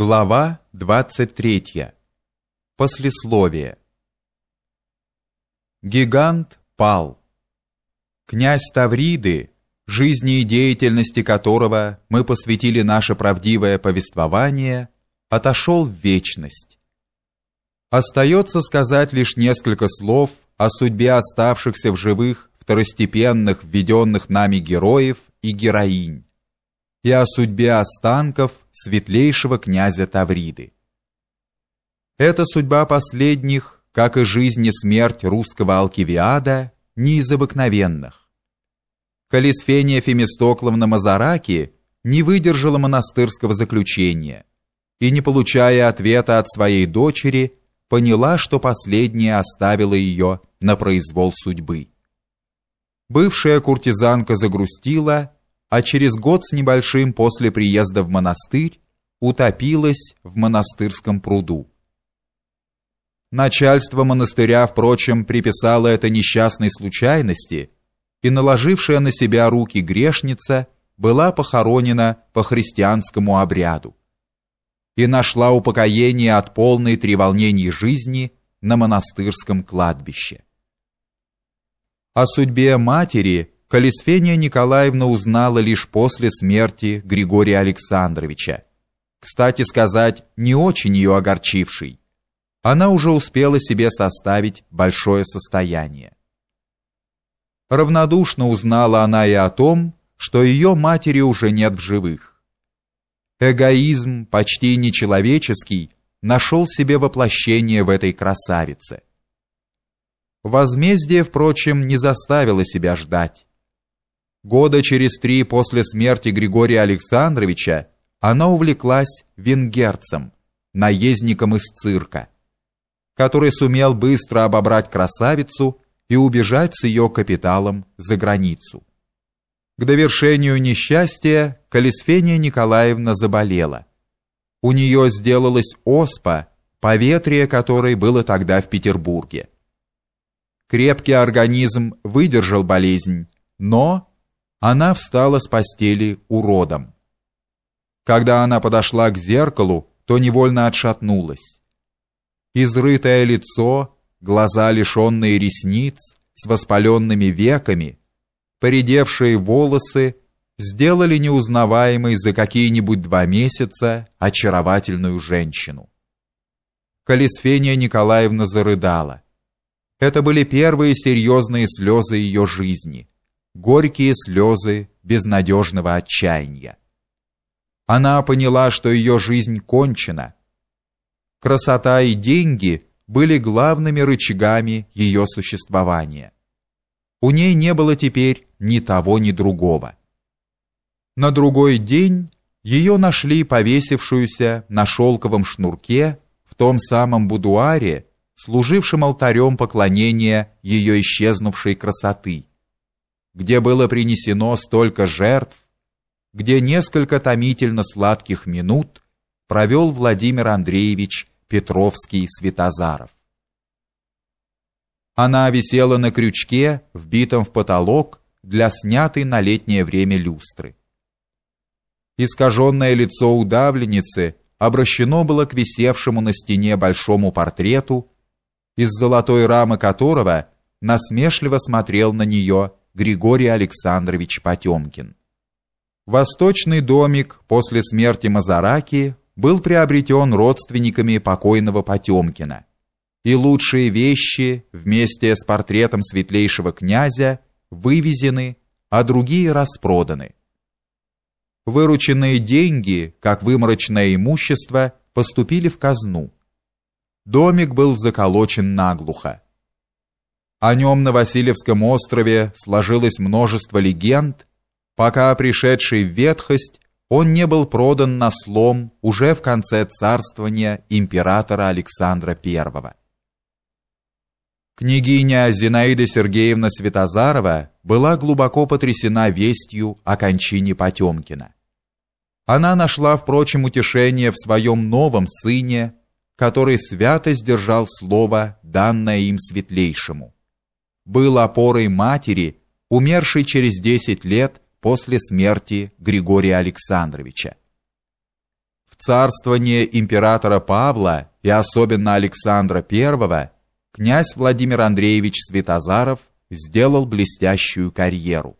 Глава 23. Послесловие. Гигант пал. Князь Тавриды, жизни и деятельности которого мы посвятили наше правдивое повествование, отошел в вечность. Остается сказать лишь несколько слов о судьбе оставшихся в живых второстепенных введенных нами героев и героинь и о судьбе останков светлейшего князя Тавриды. Эта судьба последних, как и жизнь и смерть русского Алкивиада, не из обыкновенных. Калисфения Фемистокловна Мазараки не выдержала монастырского заключения и, не получая ответа от своей дочери, поняла, что последняя оставила ее на произвол судьбы. Бывшая куртизанка загрустила а через год с небольшим после приезда в монастырь утопилась в монастырском пруду. Начальство монастыря, впрочем, приписало это несчастной случайности, и наложившая на себя руки грешница была похоронена по христианскому обряду и нашла упокоение от полной треволнений жизни на монастырском кладбище. О судьбе матери Калисфения Николаевна узнала лишь после смерти Григория Александровича. Кстати сказать, не очень ее огорчивший. Она уже успела себе составить большое состояние. Равнодушно узнала она и о том, что ее матери уже нет в живых. Эгоизм, почти нечеловеческий, нашел себе воплощение в этой красавице. Возмездие, впрочем, не заставило себя ждать. Года через три после смерти Григория Александровича она увлеклась венгерцем, наездником из цирка, который сумел быстро обобрать красавицу и убежать с ее капиталом за границу. К довершению несчастья Калисфения Николаевна заболела. У нее сделалась оспа, поветрие которой было тогда в Петербурге. Крепкий организм выдержал болезнь, но она встала с постели уродом. Когда она подошла к зеркалу, то невольно отшатнулась. Изрытое лицо, глаза лишенные ресниц, с воспаленными веками, поредевшие волосы сделали неузнаваемой за какие-нибудь два месяца очаровательную женщину. Калисфения Николаевна зарыдала. Это были первые серьезные слезы ее жизни горькие слезы безнадежного отчаяния. Она поняла, что ее жизнь кончена. Красота и деньги были главными рычагами ее существования. У ней не было теперь ни того, ни другого. На другой день ее нашли повесившуюся на шелковом шнурке в том самом будуаре, служившем алтарем поклонения ее исчезнувшей красоты где было принесено столько жертв, где несколько томительно сладких минут провел Владимир Андреевич Петровский-Светозаров. Она висела на крючке, вбитом в потолок для снятой на летнее время люстры. Искаженное лицо удавленницы обращено было к висевшему на стене большому портрету, из золотой рамы которого насмешливо смотрел на нее Григорий Александрович Потемкин. Восточный домик после смерти Мазараки был приобретен родственниками покойного Потемкина, и лучшие вещи вместе с портретом светлейшего князя вывезены, а другие распроданы. Вырученные деньги, как выморочное имущество, поступили в казну. Домик был заколочен наглухо. О нем на Васильевском острове сложилось множество легенд, пока пришедший в ветхость он не был продан на слом уже в конце царствования императора Александра I. Княгиня Зинаида Сергеевна Святозарова была глубоко потрясена вестью о кончине Потемкина. Она нашла, впрочем, утешение в своем новом сыне, который свято сдержал слово, данное им светлейшему был опорой матери, умершей через 10 лет после смерти Григория Александровича. В царствование императора Павла и особенно Александра I князь Владимир Андреевич Святозаров сделал блестящую карьеру.